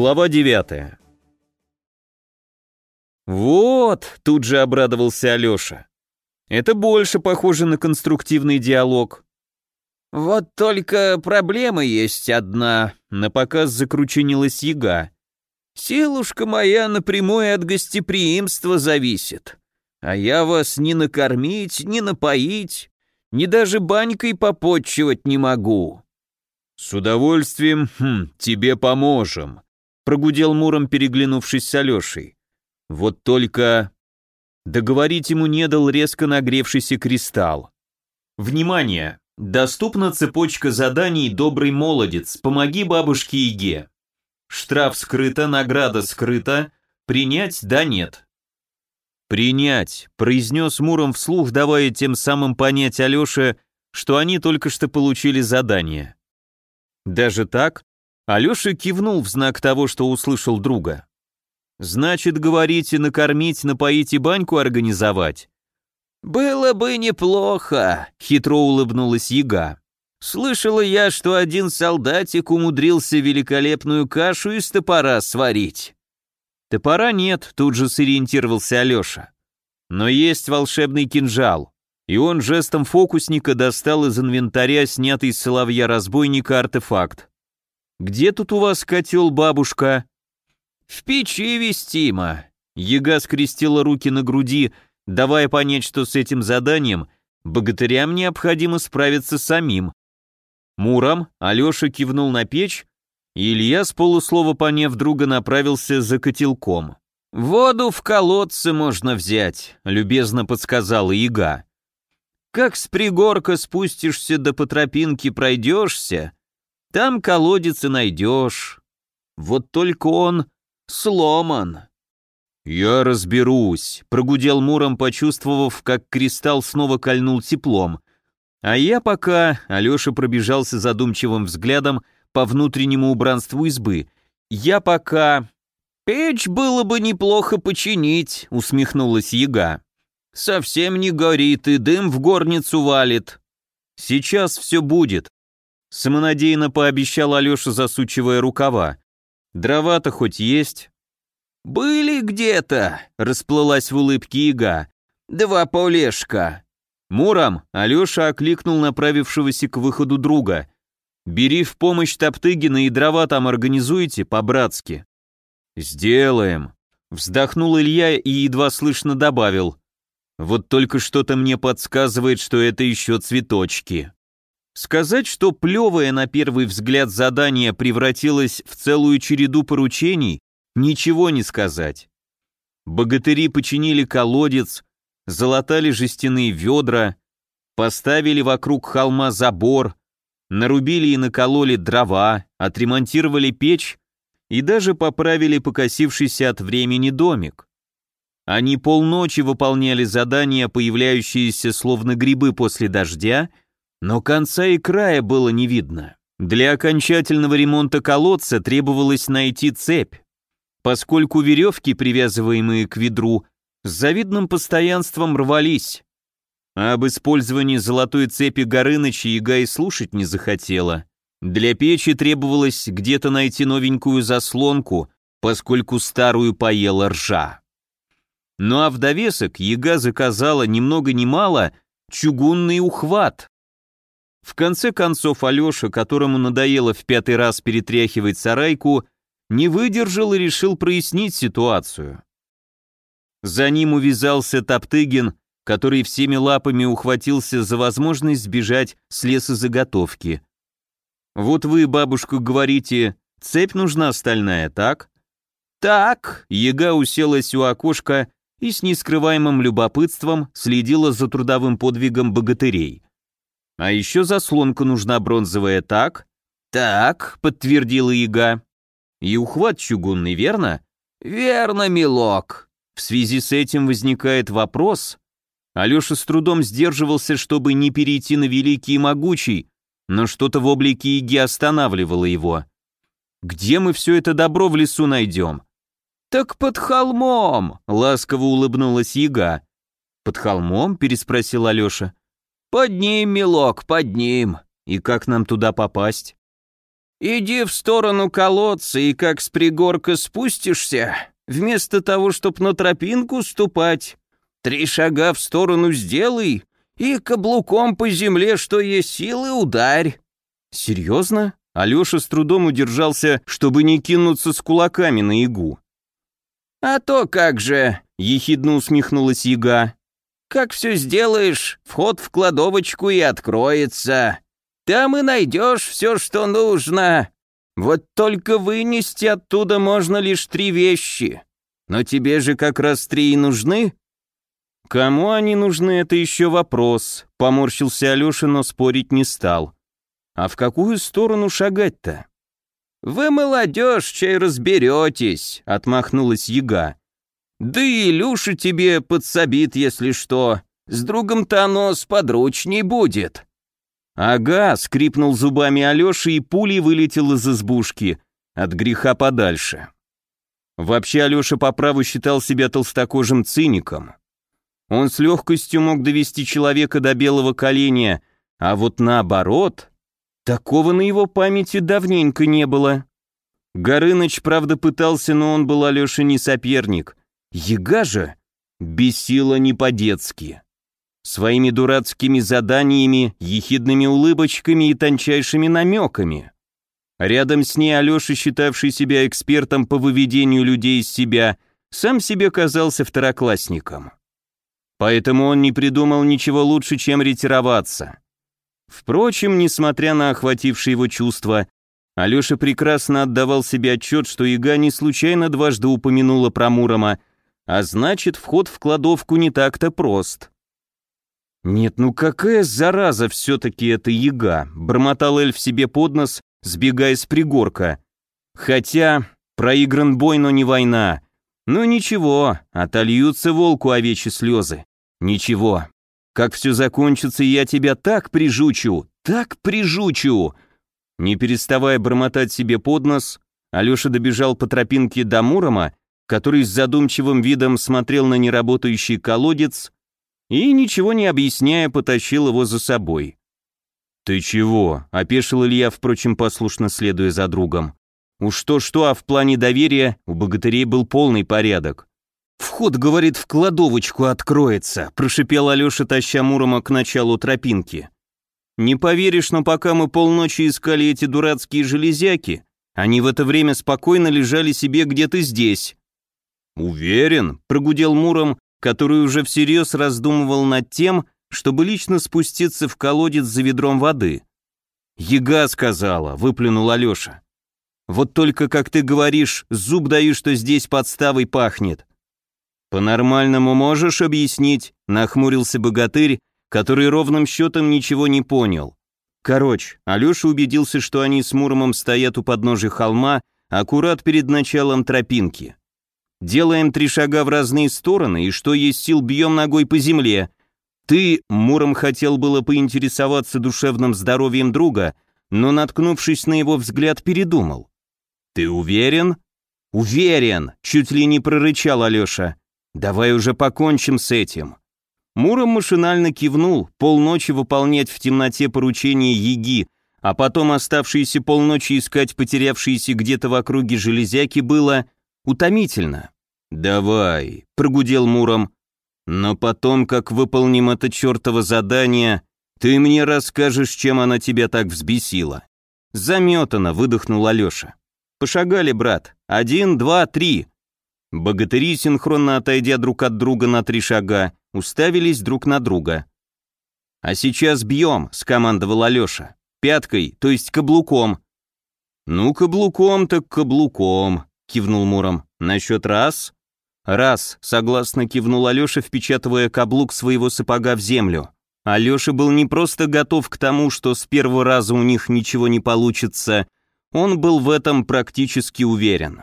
Глава 9 «Вот», — тут же обрадовался Алёша. «Это больше похоже на конструктивный диалог». «Вот только проблема есть одна», — на показ закрученилась яга. «Силушка моя напрямую от гостеприимства зависит, а я вас ни накормить, ни напоить, ни даже банькой попотчевать не могу». «С удовольствием хм, тебе поможем», прогудел Муром, переглянувшись с Алешей. Вот только... Договорить ему не дал резко нагревшийся кристалл. Внимание! Доступна цепочка заданий «Добрый молодец», «Помоги бабушке Иге». Штраф скрыто, награда скрыта. Принять, да, нет. «Принять», — произнес Муром вслух, давая тем самым понять Алёше, что они только что получили задание. Даже так? Алеша кивнул в знак того, что услышал друга. «Значит, говорите, накормить, напоить и баньку организовать?» «Было бы неплохо», — хитро улыбнулась яга. «Слышала я, что один солдатик умудрился великолепную кашу из топора сварить». «Топора нет», — тут же сориентировался Алеша. «Но есть волшебный кинжал». И он жестом фокусника достал из инвентаря снятый с соловья-разбойника артефакт. «Где тут у вас котел, бабушка?» «В печи вестимо». Яга скрестила руки на груди, давая понять, что с этим заданием богатырям необходимо справиться самим. Муром Алеша кивнул на печь, и Илья, с полуслова поняв друга, направился за котелком. «Воду в колодце можно взять», — любезно подсказала Яга. «Как с пригорка спустишься да по тропинке пройдешься, там колодец и найдешь. Вот только он сломан». «Я разберусь», — прогудел Муром, почувствовав, как кристалл снова кольнул теплом. А я пока, Алеша пробежался задумчивым взглядом по внутреннему убранству избы, я пока... «Печь было бы неплохо починить», — усмехнулась яга. «Совсем не горит и дым в горницу валит». «Сейчас все будет», Самонадеянно пообещал Алеша, засучивая рукава. Дрова-то хоть есть? «Были где-то», — расплылась в улыбке Ига. «Два полешка». Муром Алеша окликнул направившегося к выходу друга. «Бери в помощь Топтыгина и дрова там организуйте по-братски». «Сделаем», — вздохнул Илья и едва слышно добавил. «Вот только что-то мне подсказывает, что это еще цветочки». Сказать, что плевое на первый взгляд задание превратилось в целую череду поручений, ничего не сказать. Богатыри починили колодец, залатали жестяные ведра, поставили вокруг холма забор, нарубили и накололи дрова, отремонтировали печь и даже поправили покосившийся от времени домик. Они полночи выполняли задания, появляющиеся словно грибы после дождя, но конца и края было не видно. Для окончательного ремонта колодца требовалось найти цепь, поскольку веревки, привязываемые к ведру, с завидным постоянством рвались. А об использовании золотой цепи Горыныча яга и слушать не захотела. Для печи требовалось где-то найти новенькую заслонку, поскольку старую поела ржа. Ну а в довесок яга заказала ни много ни мало чугунный ухват, в конце концов Алеша, которому надоело в пятый раз перетряхивать сарайку, не выдержал и решил прояснить ситуацию. За ним увязался Топтыгин, который всеми лапами ухватился за возможность сбежать с лесозаготовки. «Вот вы, бабушка, говорите, цепь нужна стальная, так?» «Так», — яга уселась у окошка и с нескрываемым любопытством следила за трудовым подвигом богатырей. А еще заслонка нужна бронзовая, так? Так, подтвердила Ига. И ухват чугунный, верно? Верно, милок. В связи с этим возникает вопрос. Алеша с трудом сдерживался, чтобы не перейти на великий и могучий, но что-то в облике Иги останавливало его. Где мы все это добро в лесу найдем? Так под холмом, ласково улыбнулась Ига. Под холмом? переспросил Алеша. «Под ним, милок, под ним. И как нам туда попасть?» Иди в сторону колодца, и как с пригорка спустишься, вместо того, чтоб на тропинку ступать, три шага в сторону сделай и каблуком по земле, что есть силы, ударь». «Серьезно?» Алеша с трудом удержался, чтобы не кинуться с кулаками на ягу. «А то как же!» — ехидно усмехнулась яга. «Как все сделаешь, вход в кладовочку и откроется. Там и найдешь все, что нужно. Вот только вынести оттуда можно лишь три вещи. Но тебе же как раз три и нужны». «Кому они нужны, это еще вопрос», — поморщился Алеша, но спорить не стал. «А в какую сторону шагать-то?» «Вы, молодежь, чай разберетесь», — отмахнулась яга. «Да и Илюша тебе подсобит, если что. С другом-то оно сподручней будет». «Ага», — скрипнул зубами Алеша и пулей вылетел из избушки. От греха подальше. Вообще Алеша по праву считал себя толстокожим циником. Он с легкостью мог довести человека до белого коленя, а вот наоборот, такого на его памяти давненько не было. Горыныч, правда, пытался, но он был Алёше не соперник. Яга же бесила не по-детски своими дурацкими заданиями, ехидными улыбочками и тончайшими намеками. Рядом с ней Алеша, считавший себя экспертом по выведению людей из себя, сам себе казался второклассником. Поэтому он не придумал ничего лучше, чем ретироваться. Впрочем, несмотря на охватившие его чувства, Алеша прекрасно отдавал себе отчет, что Ига не случайно дважды упомянула про Мурома, а значит, вход в кладовку не так-то прост. «Нет, ну какая зараза все-таки эта яга!» — бормотал эльф себе под нос, сбегая с пригорка. «Хотя, проигран бой, но не война. Ну ничего, отольются волку овечьи слезы. Ничего. Как все закончится, я тебя так прижучу, так прижучу!» Не переставая бормотать себе под нос, Алеша добежал по тропинке до Мурома, который с задумчивым видом смотрел на неработающий колодец, и, ничего не объясняя, потащил его за собой. «Ты чего?» — опешил Илья, впрочем, послушно следуя за другом. Уж то-что, а в плане доверия у богатырей был полный порядок. «Вход, говорит, в кладовочку откроется», — прошипел Алеша, таща Мурома к началу тропинки. «Не поверишь, но пока мы полночи искали эти дурацкие железяки, они в это время спокойно лежали себе где-то здесь». «Уверен», — прогудел Муром, который уже всерьез раздумывал над тем, чтобы лично спуститься в колодец за ведром воды. «Яга сказала», — выплюнул Алеша. «Вот только, как ты говоришь, зуб даю, что здесь подставой пахнет». «По-нормальному можешь объяснить?» — нахмурился богатырь, который ровным счетом ничего не понял. Короче, Алеша убедился, что они с Муромом стоят у подножия холма, аккурат перед началом тропинки. Делаем три шага в разные стороны, и что есть сил, бьем ногой по земле. Ты, Муром, хотел было поинтересоваться душевным здоровьем друга, но, наткнувшись на его взгляд, передумал. «Ты уверен?» «Уверен!» — чуть ли не прорычал Алеша. «Давай уже покончим с этим». Муром машинально кивнул, полночи выполнять в темноте поручение Еги, а потом оставшиеся полночи искать потерявшиеся где-то в округе железяки было утомительно. «Давай», — прогудел Муром, «но потом, как выполним это чертово задание, ты мне расскажешь, чем она тебя так взбесила». «Заметано», — выдохнул Алеша. «Пошагали, брат. Один, два, три». Богатыри, синхронно отойдя друг от друга на три шага, уставились друг на друга. «А сейчас бьем», — скомандовал Алеша. «Пяткой, то есть каблуком». «Ну, каблуком так каблуком», кивнул Муром. «На счет раз?» «Раз», — согласно кивнул Алеша, впечатывая каблук своего сапога в землю. Алеша был не просто готов к тому, что с первого раза у них ничего не получится, он был в этом практически уверен.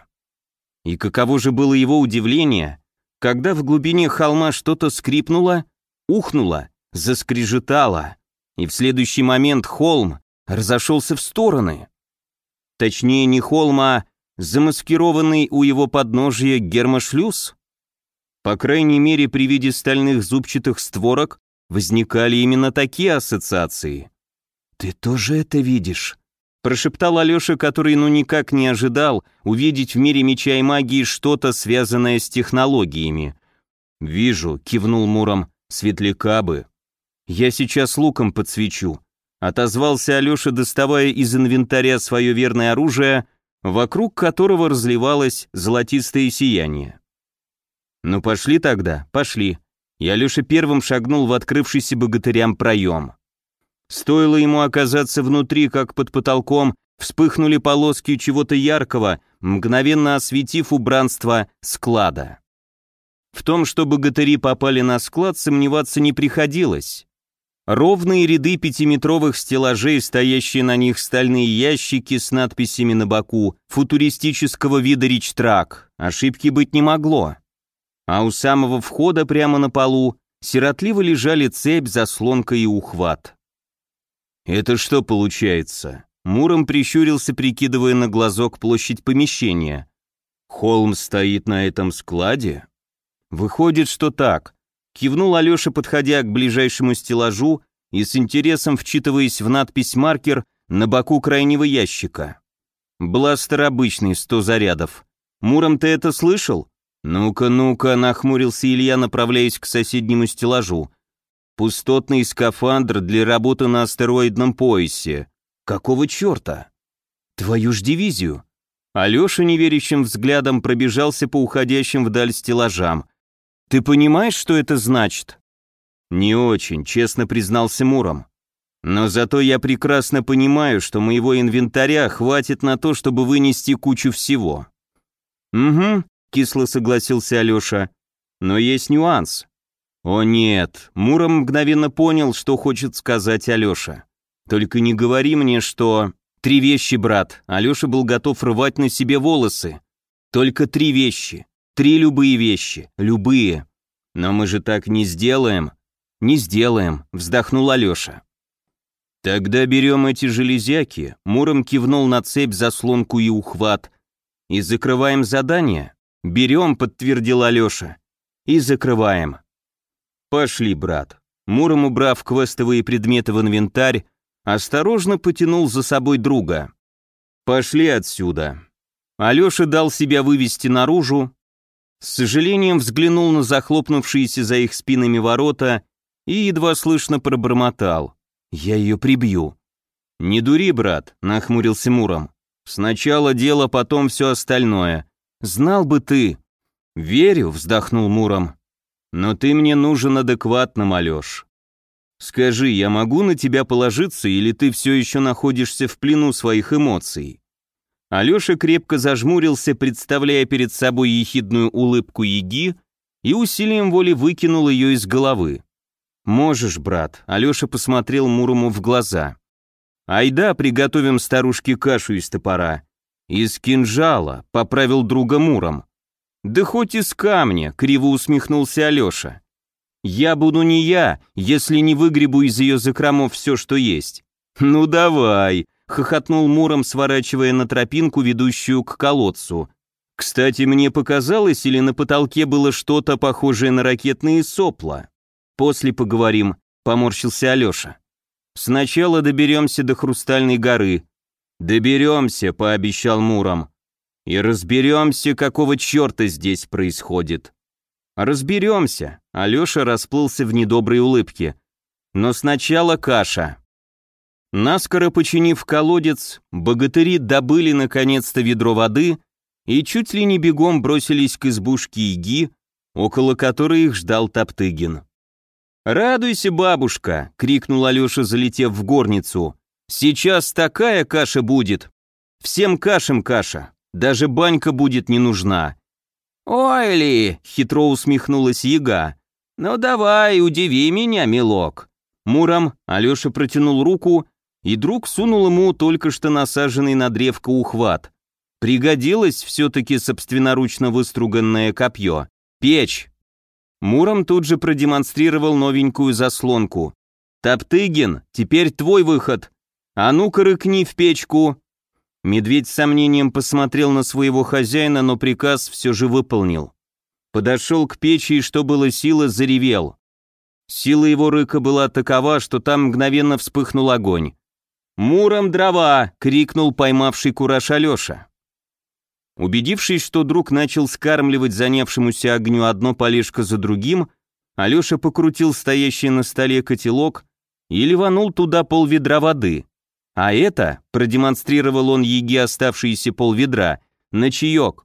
И каково же было его удивление, когда в глубине холма что-то скрипнуло, ухнуло, заскрежетало, и в следующий момент холм разошелся в стороны. Точнее, не холм, а замаскированный у его подножия гермошлюз? По крайней мере, при виде стальных зубчатых створок возникали именно такие ассоциации. «Ты тоже это видишь?» прошептал Алеша, который ну никак не ожидал увидеть в мире меча и магии что-то, связанное с технологиями. «Вижу», — кивнул Муром, — «светляка бы». «Я сейчас луком подсвечу», — отозвался Алеша, доставая из инвентаря свое верное оружие, вокруг которого разливалось золотистое сияние. «Ну пошли тогда, пошли», и Алеша первым шагнул в открывшийся богатырям проем. Стоило ему оказаться внутри, как под потолком вспыхнули полоски чего-то яркого, мгновенно осветив убранство склада. В том, что богатыри попали на склад, сомневаться не приходилось. Ровные ряды пятиметровых стеллажей, стоящие на них стальные ящики с надписями на боку, футуристического вида ричтрак, ошибки быть не могло. А у самого входа прямо на полу сиротливо лежали цепь, заслонка и ухват. «Это что получается?» Муром прищурился, прикидывая на глазок площадь помещения. «Холм стоит на этом складе?» «Выходит, что так», — кивнул Алеша, подходя к ближайшему стеллажу и с интересом вчитываясь в надпись «маркер» на боку крайнего ящика. «Бластер обычный, сто зарядов. Муром, ты это слышал?» «Ну-ка, ну-ка», — нахмурился Илья, направляясь к соседнему стеллажу. «Пустотный скафандр для работы на астероидном поясе. Какого черта?» «Твою ж дивизию!» Алеша неверящим взглядом пробежался по уходящим вдаль стеллажам. «Ты понимаешь, что это значит?» «Не очень», — честно признался Муром. «Но зато я прекрасно понимаю, что моего инвентаря хватит на то, чтобы вынести кучу всего». «Угу», — кисло согласился Алеша. «Но есть нюанс». «О нет», — Муром мгновенно понял, что хочет сказать Алеша. «Только не говори мне, что...» «Три вещи, брат», — Алеша был готов рвать на себе волосы. «Только три вещи. Три любые вещи. Любые. Но мы же так не сделаем». «Не сделаем», — вздохнул Алеша. «Тогда берем эти железяки», — Муром кивнул на цепь, заслонку и ухват. «И закрываем задание?» «Берем», — подтвердил Алеша. «И закрываем». «Пошли, брат». Муром, убрав квестовые предметы в инвентарь, осторожно потянул за собой друга. «Пошли отсюда». Алеша дал себя вывести наружу, с сожалением взглянул на захлопнувшиеся за их спинами ворота и едва слышно пробормотал. «Я ее прибью». «Не дури, брат», — нахмурился Муром. «Сначала дело, потом все остальное. Знал бы ты». «Верю», — вздохнул Муром. «Но ты мне нужен адекватно, малёш. Скажи, я могу на тебя положиться, или ты все еще находишься в плену своих эмоций?» Алеша крепко зажмурился, представляя перед собой ехидную улыбку Еги, и усилием воли выкинул ее из головы. «Можешь, брат», — Алеша посмотрел Мурому в глаза. «Айда, приготовим старушке кашу из топора». «Из кинжала», — поправил друга Муром. «Да хоть из камня», — криво усмехнулся Алеша. «Я буду не я, если не выгребу из ее закромов все, что есть». «Ну давай», — хохотнул Муром, сворачивая на тропинку, ведущую к колодцу. «Кстати, мне показалось, или на потолке было что-то похожее на ракетные сопла?» «После поговорим», — поморщился Алеша. «Сначала доберемся до Хрустальной горы». «Доберемся», — пообещал Муром. «И разберемся, какого черта здесь происходит». «Разберемся», — Алеша расплылся в недоброй улыбке. «Но сначала каша». Наскоро починив колодец, богатыри добыли наконец-то ведро воды и чуть ли не бегом бросились к избушке Иги, около которой их ждал Топтыгин. «Радуйся, бабушка!» — крикнул Алеша, залетев в горницу. «Сейчас такая каша будет! Всем кашам каша, даже банька будет не нужна!» «Ой ли!» — хитро усмехнулась яга. «Ну давай, удиви меня, милок!» Муром Алеша протянул руку, и друг сунул ему только что насаженный на древко ухват. Пригодилось все-таки собственноручно выструганное копье. Печь! Муром тут же продемонстрировал новенькую заслонку. «Топтыгин, теперь твой выход. А ну-ка рыкни в печку». Медведь с сомнением посмотрел на своего хозяина, но приказ все же выполнил. Подошел к печи и, что было силы, заревел. Сила его рыка была такова, что там мгновенно вспыхнул огонь. «Муром дрова!» — крикнул поймавший кураж Алеша. Убедившись, что друг начал скармливать занявшемуся огню одно полежка за другим, Алеша покрутил стоящий на столе котелок и ливанул туда полведра воды. А это, продемонстрировал он еге оставшиеся полведра, на чаек.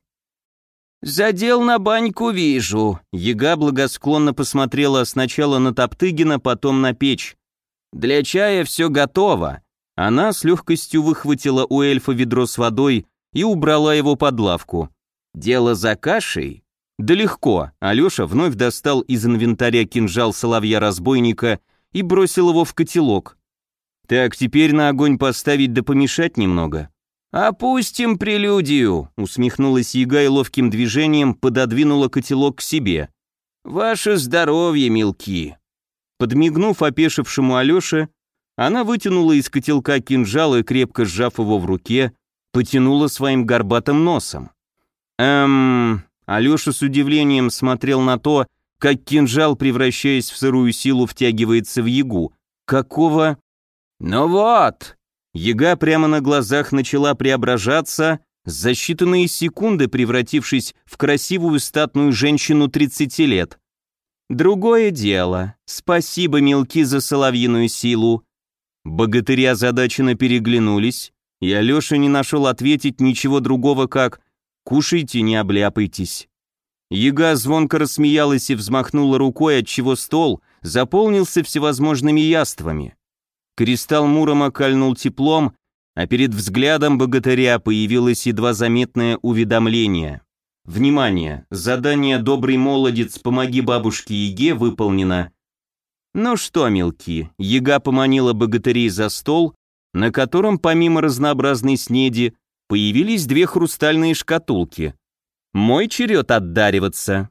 «Задел на баньку вижу», — яга благосклонно посмотрела сначала на Топтыгина, потом на печь. «Для чая все готово». Она с легкостью выхватила у эльфа ведро с водой и убрала его под лавку. «Дело за кашей?» «Да легко», Алеша вновь достал из инвентаря кинжал соловья-разбойника и бросил его в котелок. «Так, теперь на огонь поставить да помешать немного». «Опустим прелюдию», — усмехнулась яга и ловким движением пододвинула котелок к себе. «Ваше здоровье, мелки». Подмигнув опешившему Алёше, она вытянула из котелка кинжал и, крепко сжав его в руке, потянула своим горбатым носом. Эм... Алёша с удивлением смотрел на то, как кинжал, превращаясь в сырую силу, втягивается в ягу. Какого... «Ну вот!» Яга прямо на глазах начала преображаться, за считанные секунды превратившись в красивую статную женщину 30 лет. Другое дело. Спасибо, мелки, за соловьиную силу. Богатыри озадаченно переглянулись, и Алеша не нашел ответить ничего другого, как «Кушайте, не обляпайтесь». Яга звонко рассмеялась и взмахнула рукой, отчего стол заполнился всевозможными яствами. Кристалл Мурома кольнул теплом, а перед взглядом богатыря появилось едва заметное уведомление. Внимание! Задание «Добрый молодец, помоги бабушке Еге» выполнено. Ну что, мелки, Ега поманила богатырей за стол, на котором помимо разнообразной снеди появились две хрустальные шкатулки. Мой черед отдариваться.